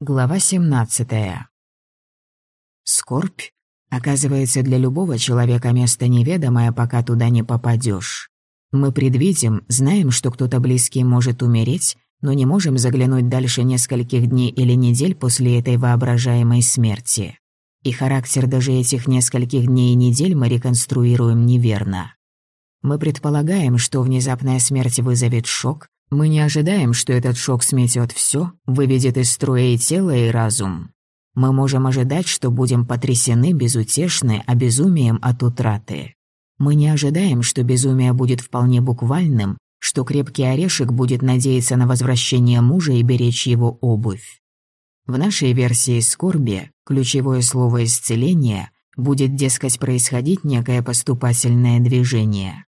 Глава 17. Скорбь оказывается для любого человека место неведомое, пока туда не попадешь. Мы предвидим, знаем, что кто-то близкий может умереть, но не можем заглянуть дальше нескольких дней или недель после этой воображаемой смерти. И характер даже этих нескольких дней и недель мы реконструируем неверно. Мы предполагаем, что внезапная смерть вызовет шок, мы не ожидаем, что этот шок сметет все, выведет из строя и тело, и разум. Мы можем ожидать, что будем потрясены, безутешны, обезумием от утраты. Мы не ожидаем, что безумие будет вполне буквальным, что крепкий орешек будет надеяться на возвращение мужа и беречь его обувь. В нашей версии скорби ключевое слово «исцеление» будет, дескать, происходить некое поступательное движение.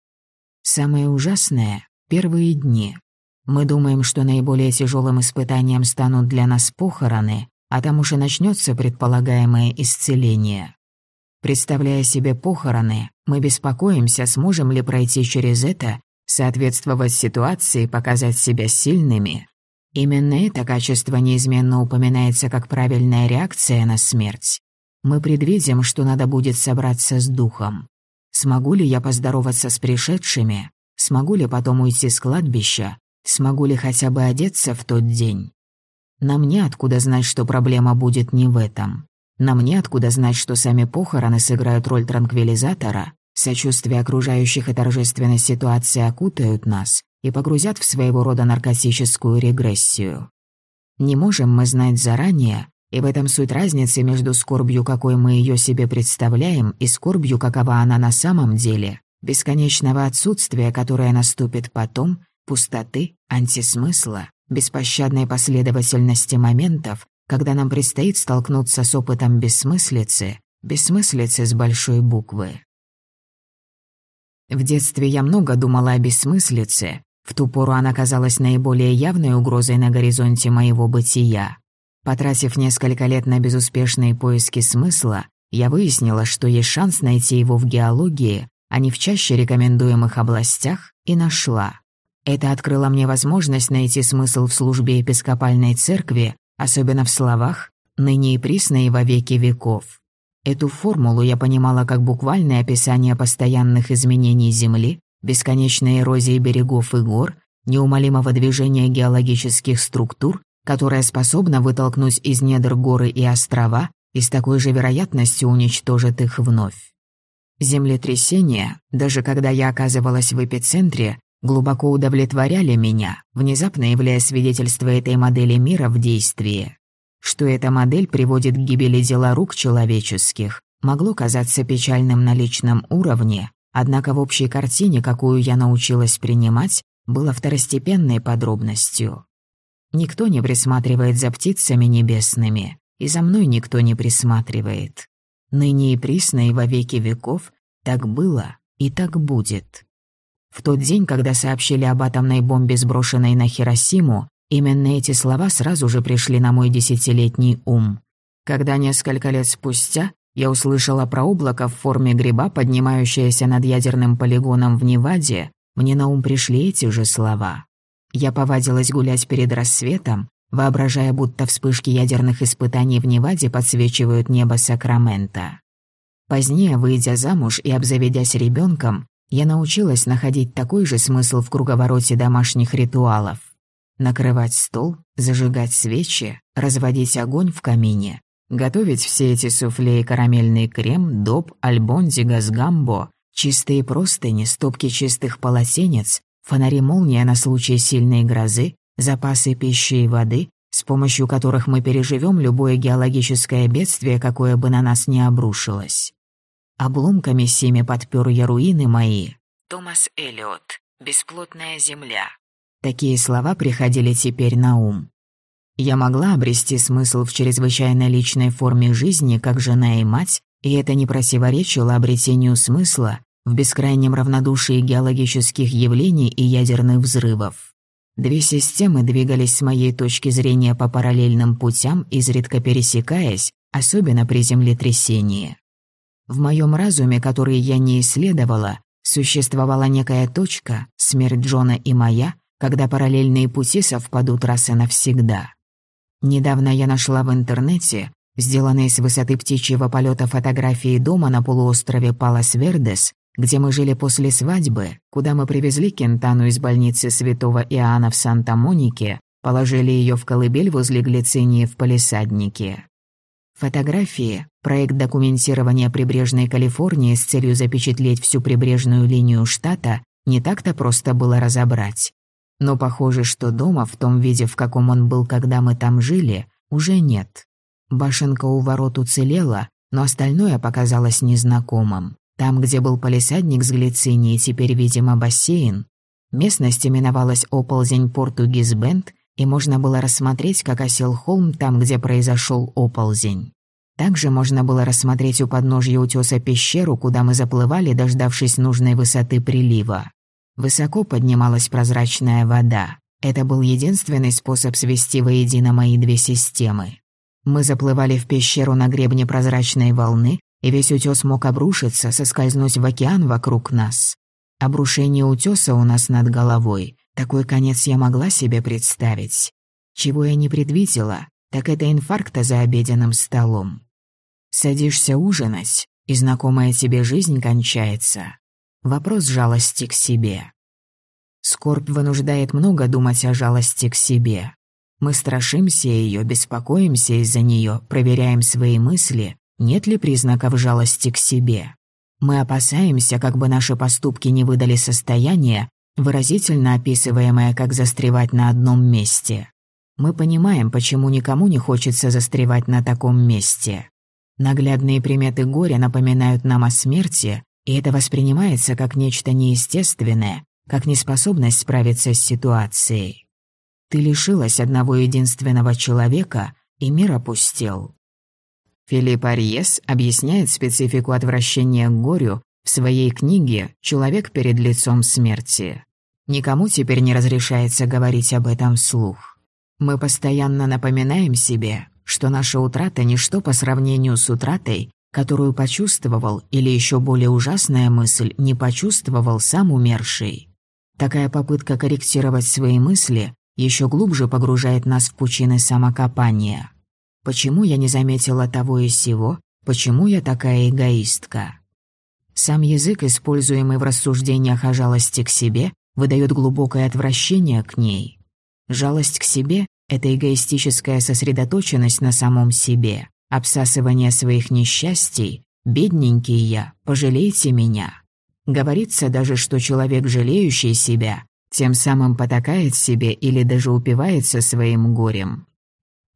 Самое ужасное – первые дни. Мы думаем, что наиболее тяжелым испытанием станут для нас похороны, а там уже начнется предполагаемое исцеление. Представляя себе похороны, мы беспокоимся, сможем ли пройти через это, соответствовать ситуации, показать себя сильными. Именно это качество неизменно упоминается как правильная реакция на смерть. Мы предвидим, что надо будет собраться с духом. Смогу ли я поздороваться с пришедшими? Смогу ли потом уйти с кладбища? Смогу ли хотя бы одеться в тот день? Нам не откуда знать, что проблема будет не в этом. Нам не откуда знать, что сами похороны сыграют роль транквилизатора, сочувствие окружающих и торжественность ситуации окутают нас и погрузят в своего рода наркотическую регрессию. Не можем мы знать заранее, и в этом суть разницы между скорбью, какой мы ее себе представляем, и скорбью, какова она на самом деле, бесконечного отсутствия, которое наступит потом, пустоты, антисмысла, беспощадной последовательности моментов, когда нам предстоит столкнуться с опытом бессмыслицы, бессмыслицы с большой буквы. В детстве я много думала о бессмыслице, в ту пору она казалась наиболее явной угрозой на горизонте моего бытия. Потратив несколько лет на безуспешные поиски смысла, я выяснила, что есть шанс найти его в геологии, а не в чаще рекомендуемых областях, и нашла. Это открыло мне возможность найти смысл в службе епископальной церкви, особенно в словах «ныне и присно и во веки веков». Эту формулу я понимала как буквальное описание постоянных изменений Земли, бесконечной эрозии берегов и гор, неумолимого движения геологических структур, которая способна вытолкнуть из недр горы и острова и с такой же вероятностью уничтожит их вновь. Землетрясения, даже когда я оказывалась в эпицентре, глубоко удовлетворяли меня, внезапно являя свидетельство этой модели мира в действии. Что эта модель приводит к гибели дела рук человеческих, могло казаться печальным на личном уровне, однако в общей картине, какую я научилась принимать, было второстепенной подробностью. Никто не присматривает за птицами небесными, и за мной никто не присматривает. Ныне и присно и во веки веков так было и так будет. В тот день, когда сообщили об атомной бомбе, сброшенной на Хиросиму, именно эти слова сразу же пришли на мой десятилетний ум. Когда несколько лет спустя я услышала про облако в форме гриба, поднимающееся над ядерным полигоном в Неваде, мне на ум пришли эти же слова. Я повадилась гулять перед рассветом, воображая, будто вспышки ядерных испытаний в Неваде подсвечивают небо Сакрамента. Позднее, выйдя замуж и обзаведясь ребенком, я научилась находить такой же смысл в круговороте домашних ритуалов. Накрывать стол, зажигать свечи, разводить огонь в камине, готовить все эти суфле и карамельный крем, доп, альбонди, газгамбо, чистые простыни, стопки чистых полотенец, фонари молния на случай сильной грозы, запасы пищи и воды, с помощью которых мы переживем любое геологическое бедствие, какое бы на нас не обрушилось. Обломками семи подпер я руины мои. Томас Эллиот. Бесплотная земля. Такие слова приходили теперь на ум. Я могла обрести смысл в чрезвычайно личной форме жизни, как жена и мать, и это не противоречило обретению смысла в бескрайнем равнодушии геологических явлений и ядерных взрывов. Две системы двигались с моей точки зрения по параллельным путям, изредка пересекаясь, особенно при землетрясении. В моем разуме, который я не исследовала, существовала некая точка, смерть Джона и моя, когда параллельные пути совпадут раз и навсегда. Недавно я нашла в интернете сделанные с высоты птичьего полета фотографии дома на полуострове Палас-Вердес, где мы жили после свадьбы, куда мы привезли Кентану из больницы святого Иоанна в Санта-Монике, положили ее в колыбель возле глицинии в палисаднике. Фотографии – проект документирования прибрежной Калифорнии с целью запечатлеть всю прибрежную линию штата не так-то просто было разобрать. Но похоже, что дома, в том виде, в каком он был, когда мы там жили, уже нет. Башенка у ворот уцелела, но остальное показалось незнакомым. Там, где был полисадник с глицинией, теперь, видимо, бассейн. Местность именовалась Оползень Португизбенд, и можно было рассмотреть, как осел холм там, где произошел оползень. Также можно было рассмотреть у подножья утеса пещеру, куда мы заплывали, дождавшись нужной высоты прилива. Высоко поднималась прозрачная вода. Это был единственный способ свести воедино мои две системы. Мы заплывали в пещеру на гребне прозрачной волны, и весь утес мог обрушиться, соскользнуть в океан вокруг нас. Обрушение утеса у нас над головой такой конец я могла себе представить. Чего я не предвидела, так это инфаркта за обеденным столом. Садишься ужинать, и знакомая тебе жизнь кончается. Вопрос жалости к себе. Скорбь вынуждает много думать о жалости к себе. Мы страшимся ее, беспокоимся из-за нее, проверяем свои мысли, нет ли признаков жалости к себе. Мы опасаемся, как бы наши поступки не выдали состояние, выразительно описываемое как «застревать на одном месте». Мы понимаем, почему никому не хочется застревать на таком месте. Наглядные приметы горя напоминают нам о смерти, и это воспринимается как нечто неестественное, как неспособность справиться с ситуацией. Ты лишилась одного единственного человека, и мир опустел. Филипп Арьес объясняет специфику отвращения к горю в своей книге «Человек перед лицом смерти». Никому теперь не разрешается говорить об этом вслух. Мы постоянно напоминаем себе, что наша утрата – ничто по сравнению с утратой, которую почувствовал, или еще более ужасная мысль, не почувствовал сам умерший. Такая попытка корректировать свои мысли еще глубже погружает нас в пучины самокопания. Почему я не заметила того и сего? Почему я такая эгоистка? Сам язык, используемый в рассуждениях о жалости к себе, выдает глубокое отвращение к ней. Жалость к себе – это эгоистическая сосредоточенность на самом себе, обсасывание своих несчастий, «бедненький я, пожалейте меня». Говорится даже, что человек, жалеющий себя, тем самым потакает себе или даже упивается своим горем.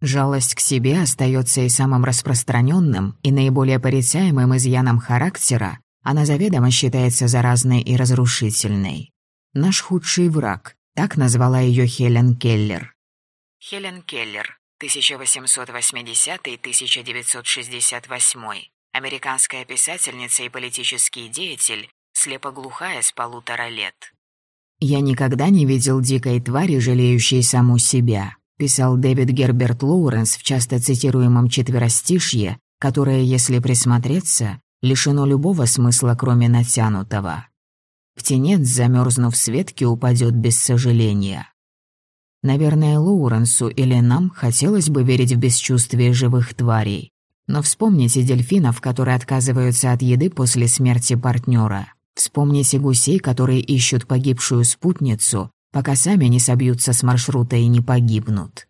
Жалость к себе остается и самым распространенным и наиболее порицаемым изъяном характера, она заведомо считается заразной и разрушительной. «Наш худший враг», так назвала ее Хелен Келлер. Хелен Келлер, 1880-1968. Американская писательница и политический деятель, слепоглухая с полутора лет. «Я никогда не видел дикой твари, жалеющей саму себя», писал Дэвид Герберт Лоуренс в часто цитируемом четверостишье, которое, если присмотреться, лишено любого смысла, кроме натянутого. Птенец, замерзнув с ветки, упадет без сожаления. Наверное, Лоуренсу или нам хотелось бы верить в бесчувствие живых тварей. Но вспомните дельфинов, которые отказываются от еды после смерти партнера. Вспомните гусей, которые ищут погибшую спутницу, пока сами не собьются с маршрута и не погибнут.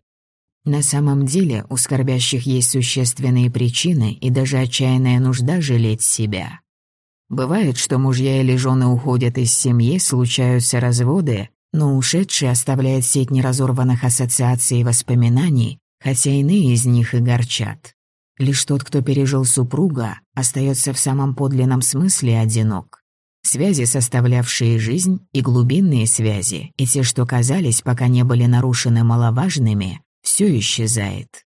На самом деле у скорбящих есть существенные причины и даже отчаянная нужда жалеть себя. Бывает, что мужья или жены уходят из семьи, случаются разводы, но ушедший оставляет сеть неразорванных ассоциаций и воспоминаний, хотя иные из них и горчат. Лишь тот, кто пережил супруга, остается в самом подлинном смысле одинок. Связи, составлявшие жизнь, и глубинные связи, и те, что казались, пока не были нарушены маловажными, все исчезает.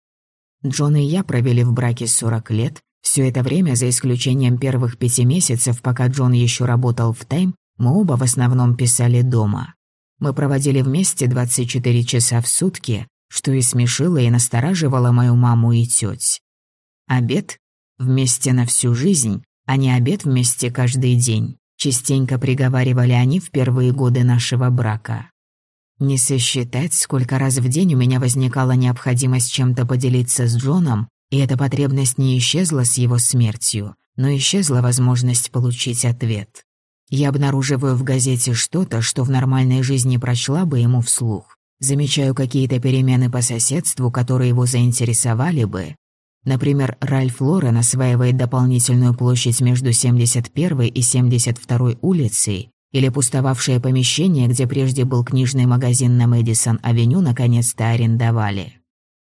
Джон и я провели в браке 40 лет. Все это время, за исключением первых пяти месяцев, пока Джон еще работал в тайм, мы оба в основном писали дома. Мы проводили вместе 24 часа в сутки, что и смешило и настораживало мою маму и тёть. Обед вместе на всю жизнь, а не обед вместе каждый день, частенько приговаривали они в первые годы нашего брака. Не сосчитать, сколько раз в день у меня возникала необходимость чем-то поделиться с Джоном, и эта потребность не исчезла с его смертью, но исчезла возможность получить ответ. Я обнаруживаю в газете что-то, что в нормальной жизни прочла бы ему вслух. Замечаю какие-то перемены по соседству, которые его заинтересовали бы. Например, Ральф Лорен осваивает дополнительную площадь между 71 и 72 улицей, или пустовавшее помещение, где прежде был книжный магазин на Мэдисон-авеню, наконец-то арендовали.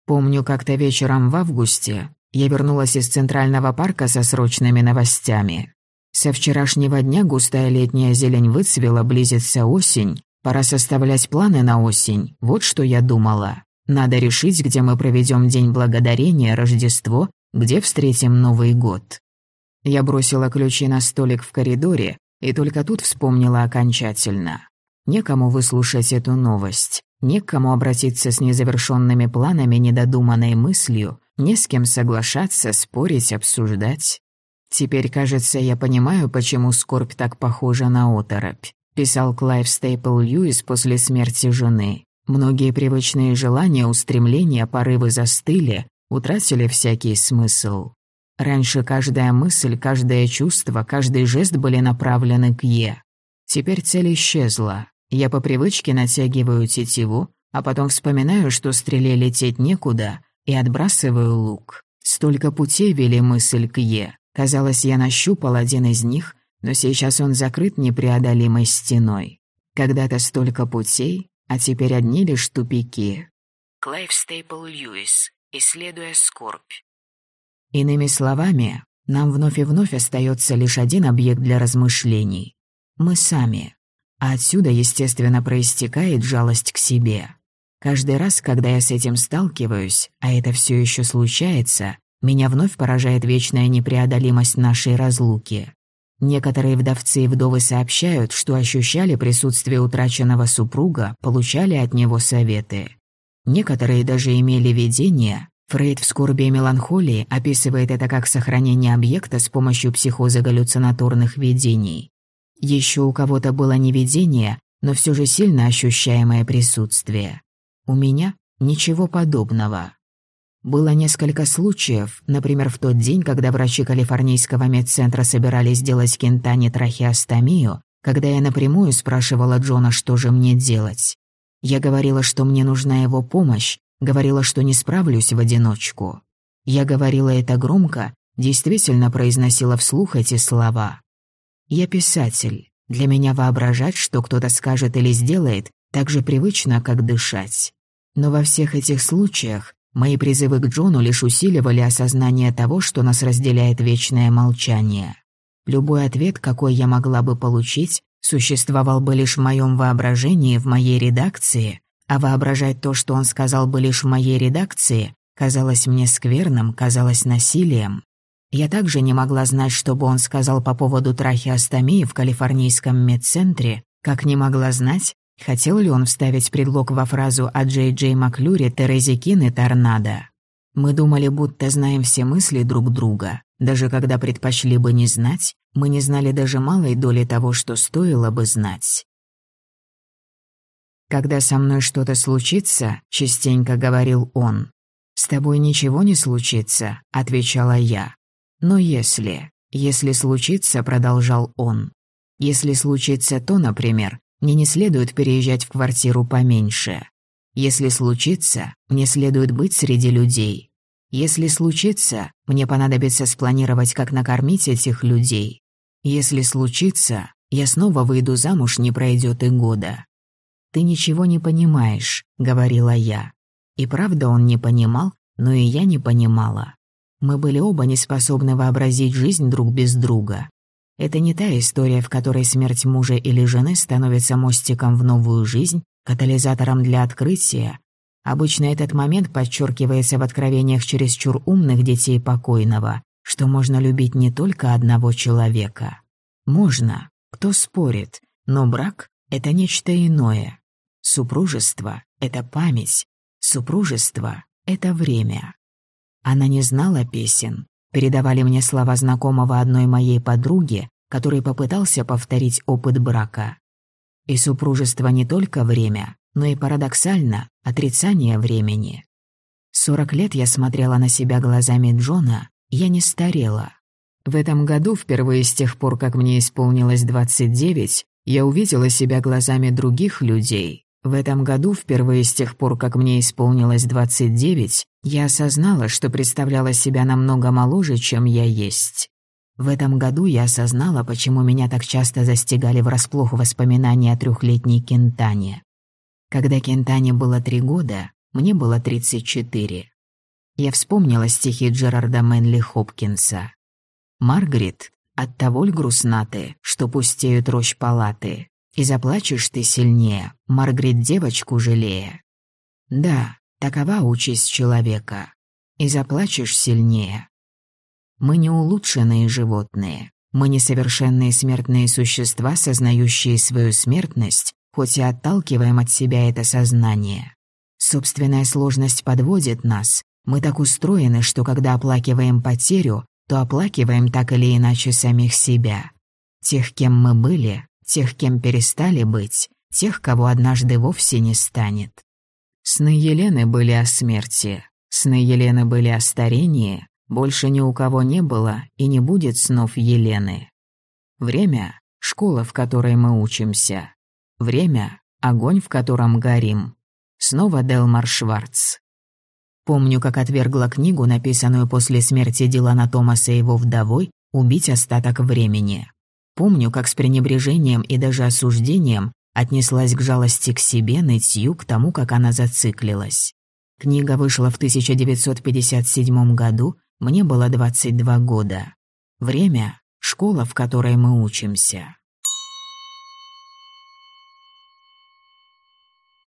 Помню, как-то вечером в августе я вернулась из Центрального парка со срочными новостями. Со вчерашнего дня густая летняя зелень выцвела, близится осень. Пора составлять планы на осень. Вот что я думала. Надо решить, где мы проведем День Благодарения, Рождество, где встретим Новый год. Я бросила ключи на столик в коридоре, и только тут вспомнила окончательно. Некому выслушать эту новость, некому обратиться с незавершенными планами, недодуманной мыслью, не с кем соглашаться, спорить, обсуждать. Теперь, кажется, я понимаю, почему скорбь так похожа на оторопь. Писал Клайв Стейпл Льюис после смерти жены. Многие привычные желания, устремления, порывы застыли, утратили всякий смысл. Раньше каждая мысль, каждое чувство, каждый жест были направлены к «е». Теперь цель исчезла. Я по привычке натягиваю тетиву, а потом вспоминаю, что стреле лететь некуда, и отбрасываю лук. Столько путей вели мысль к «е». Казалось, я нащупал один из них, но сейчас он закрыт непреодолимой стеной. Когда-то столько путей, а теперь одни лишь тупики. Клайв Стейпл Льюис, исследуя скорбь. Иными словами, нам вновь и вновь остается лишь один объект для размышлений. Мы сами. А отсюда, естественно, проистекает жалость к себе. Каждый раз, когда я с этим сталкиваюсь, а это все еще случается, меня вновь поражает вечная непреодолимость нашей разлуки. Некоторые вдовцы и вдовы сообщают, что ощущали присутствие утраченного супруга, получали от него советы. Некоторые даже имели видение, Фрейд в «Скорби и меланхолии» описывает это как сохранение объекта с помощью психоза галлюцинаторных видений. Еще у кого-то было не видение, но все же сильно ощущаемое присутствие. У меня ничего подобного. Было несколько случаев, например, в тот день, когда врачи Калифорнийского медцентра собирались сделать Кентане трахеостомию, когда я напрямую спрашивала Джона, что же мне делать. Я говорила, что мне нужна его помощь, Говорила, что не справлюсь в одиночку. Я говорила это громко, действительно произносила вслух эти слова. Я писатель. Для меня воображать, что кто-то скажет или сделает, так же привычно, как дышать. Но во всех этих случаях мои призывы к Джону лишь усиливали осознание того, что нас разделяет вечное молчание. Любой ответ, какой я могла бы получить, существовал бы лишь в моем воображении, в моей редакции, а воображать то, что он сказал бы лишь в моей редакции, казалось мне скверным, казалось насилием. Я также не могла знать, что бы он сказал по поводу трахеостомии в калифорнийском медцентре, как не могла знать, хотел ли он вставить предлог во фразу о Джей Джей Маклюре, Терезе Кин и Торнадо. Мы думали, будто знаем все мысли друг друга. Даже когда предпочли бы не знать, мы не знали даже малой доли того, что стоило бы знать. «Когда со мной что-то случится», — частенько говорил он. «С тобой ничего не случится», — отвечала я. «Но если... Если случится», — продолжал он. «Если случится то, например, мне не следует переезжать в квартиру поменьше. Если случится, мне следует быть среди людей. Если случится, мне понадобится спланировать, как накормить этих людей. Если случится, я снова выйду замуж, не пройдет и года. «Ты ничего не понимаешь», — говорила я. И правда он не понимал, но и я не понимала. Мы были оба не способны вообразить жизнь друг без друга. Это не та история, в которой смерть мужа или жены становится мостиком в новую жизнь, катализатором для открытия. Обычно этот момент подчеркивается в откровениях чересчур умных детей покойного, что можно любить не только одного человека. Можно, кто спорит, но брак — это нечто иное. Супружество — это память. Супружество — это время. Она не знала песен. Передавали мне слова знакомого одной моей подруги, который попытался повторить опыт брака. И супружество не только время, но и парадоксально – отрицание времени. Сорок лет я смотрела на себя глазами Джона, я не старела. В этом году, впервые с тех пор, как мне исполнилось 29, я увидела себя глазами других людей. В этом году, впервые с тех пор, как мне исполнилось 29, я осознала, что представляла себя намного моложе, чем я есть. В этом году я осознала, почему меня так часто застигали врасплох воспоминания о трехлетней Кентане. Когда Кентане было три года, мне было 34. Я вспомнила стихи Джерарда Мэнли Хопкинса. «Маргарет, от того ль грустна ты, что пустеют рощ палаты, и заплачешь ты сильнее, Маргарет девочку жалея. Да, такова участь человека, и заплачешь сильнее. Мы не улучшенные животные, мы несовершенные смертные существа, сознающие свою смертность, хоть и отталкиваем от себя это сознание. Собственная сложность подводит нас. Мы так устроены, что когда оплакиваем потерю, то оплакиваем так или иначе самих себя. Тех, кем мы были, тех, кем перестали быть, тех, кого однажды вовсе не станет. Сны Елены были о смерти, сны Елены были о старении, больше ни у кого не было и не будет снов Елены. Время — школа, в которой мы учимся. Время — огонь, в котором горим. Снова Делмар Шварц. Помню, как отвергла книгу, написанную после смерти Дилана Томаса и его вдовой, «Убить остаток времени». Помню, как с пренебрежением и даже осуждением отнеслась к жалости к себе, нытью, к тому, как она зациклилась. Книга вышла в 1957 году, мне было 22 года. Время — школа, в которой мы учимся.